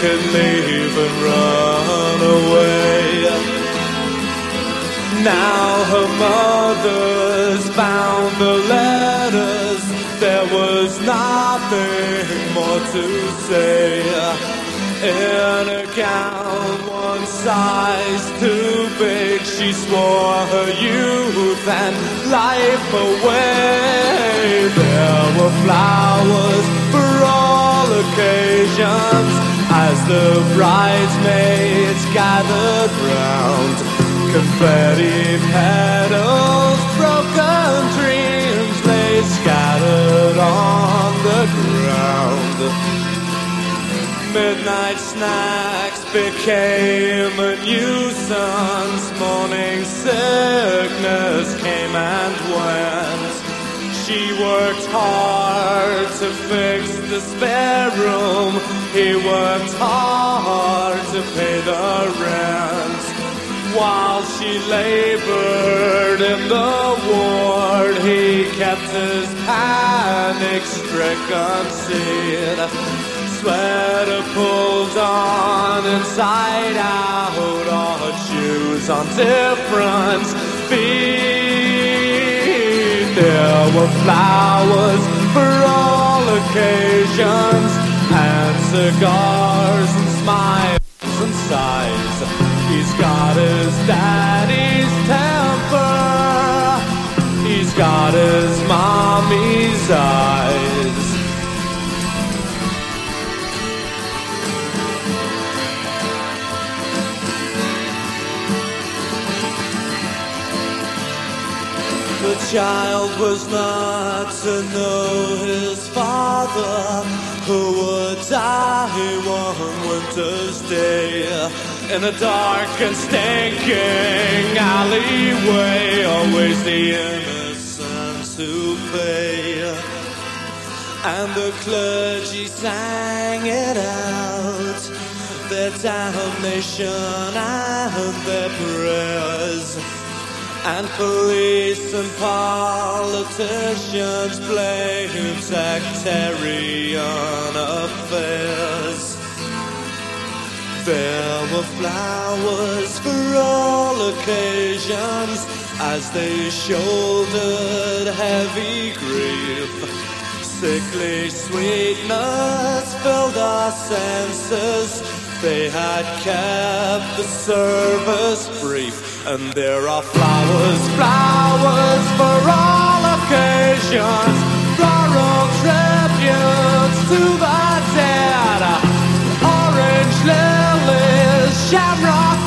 could leave and run away. Now her mother's found the letters. There was nothing more to say. In a gown one size too big, she swore her youth and life away. There were flowers for all occasions as the bridesmaids gathered round. Confetti petals, broken dreams lay scattered on the ground. Midnight snacks became a nuisance. Morning sickness came and went. She worked hard to fix the spare room. He worked hard to pay the rent. While she labored in the ward, he kept his panic stricken seat sweater pulled on inside out, odd shoes on different feet. There were flowers for all occasions, and cigars and smiles and sighs. He's got his daddy's temper, he's got his mommy's eyes. The child was not to know his father, who would die one winter's day in a dark and stinking alleyway. Always the innocent who pay, and the clergy sang it out. Their damnation and their prayers. And police and politicians blame sectarian affairs. There were flowers for all occasions as they shouldered heavy grief. Sickly sweetness filled our senses. They had kept the service brief. And there are flowers, flowers for all occasions, floral tributes to the dead. Orange lilies, shamrock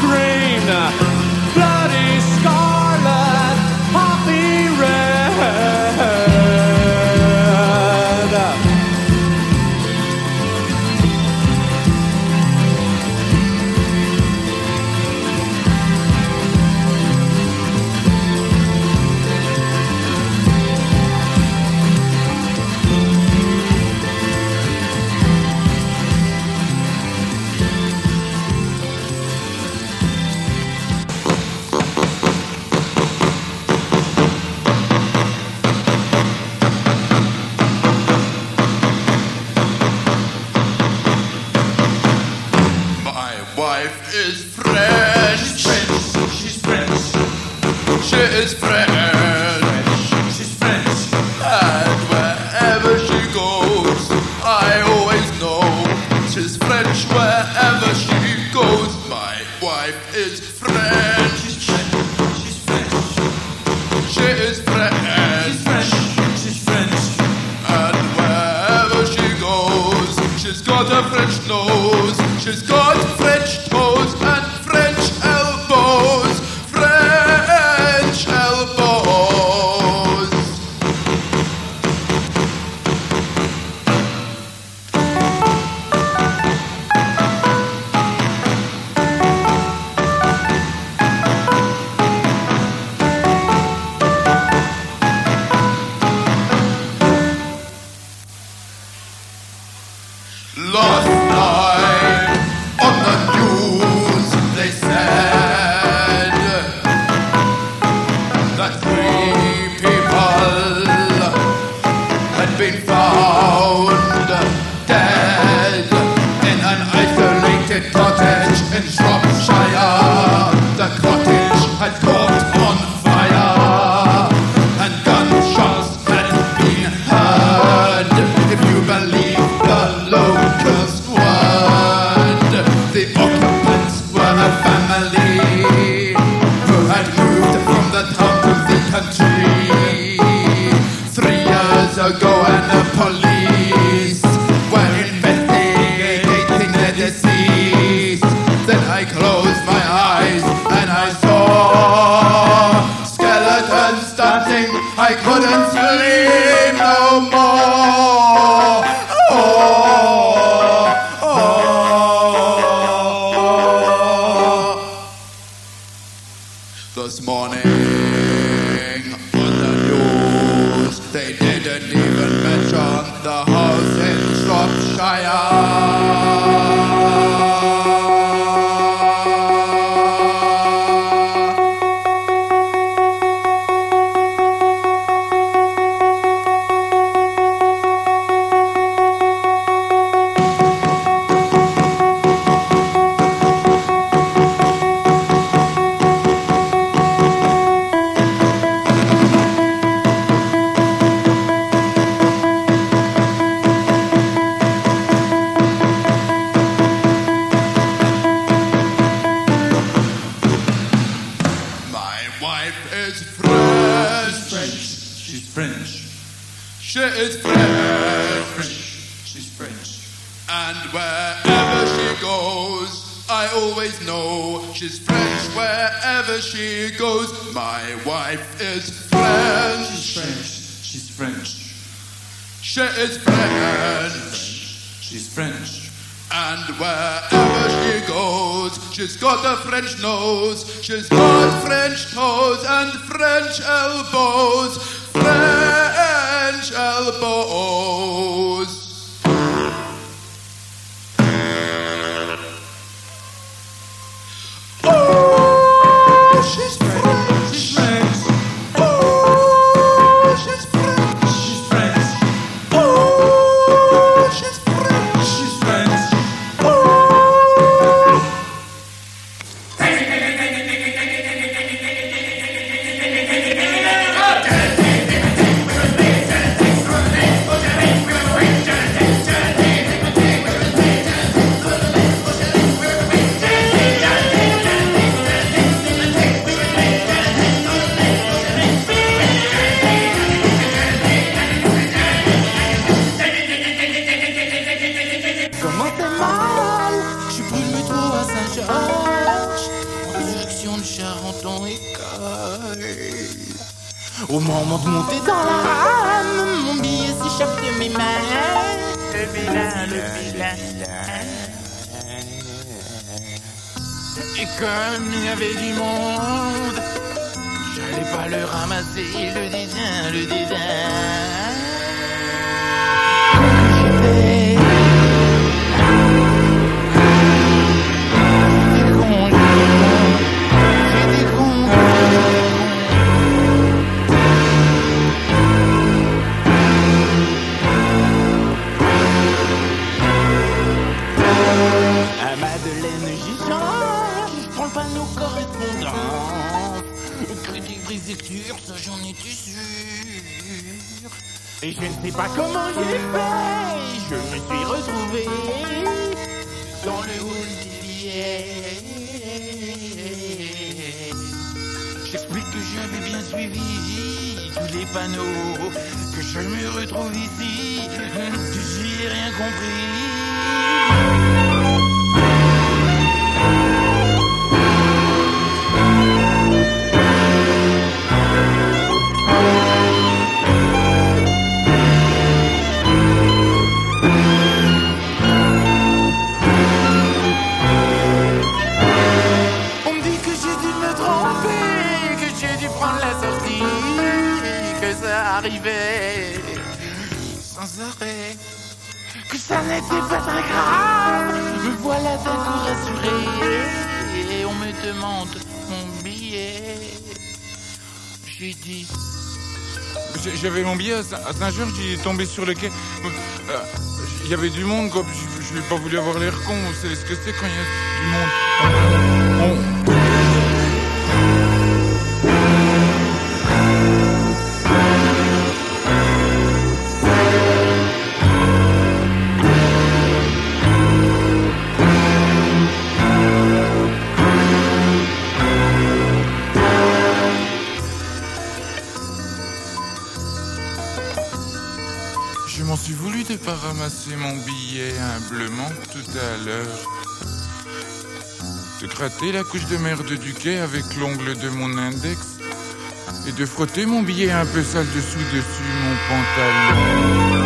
Just. J'explique que j'avais bien suivi tous les panneaux, que je me retrouve ici, que j'ai rien compris. j'avais mon billet à Saint-Georges, il est tombé sur le quai. Euh, il y avait du monde. Je n'ai pas voulu avoir l'air con. Vous savez ce que c'est quand il y a du monde. ramasser mon billet humblement tout à l'heure, de gratter la couche de merde du quai avec l'ongle de mon index et de frotter mon billet un peu sale dessous dessus mon pantalon.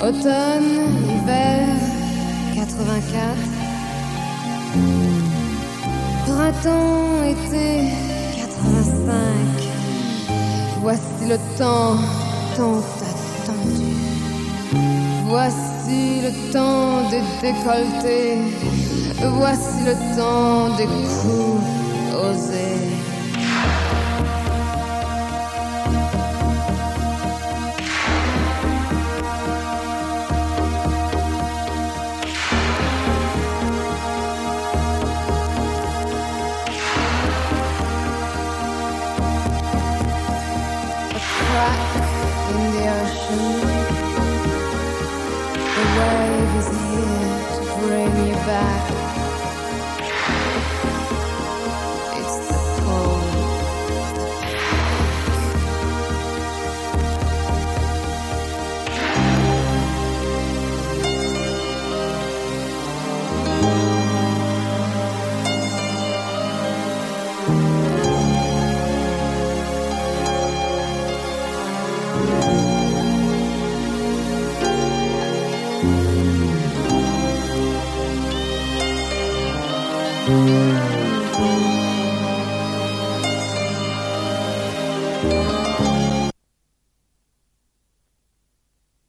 Automne, hiver, 84. Printemps, été, 85. Voici le temps tant attendu. Voici le temps des décolletés. Voici le temps des coups osés.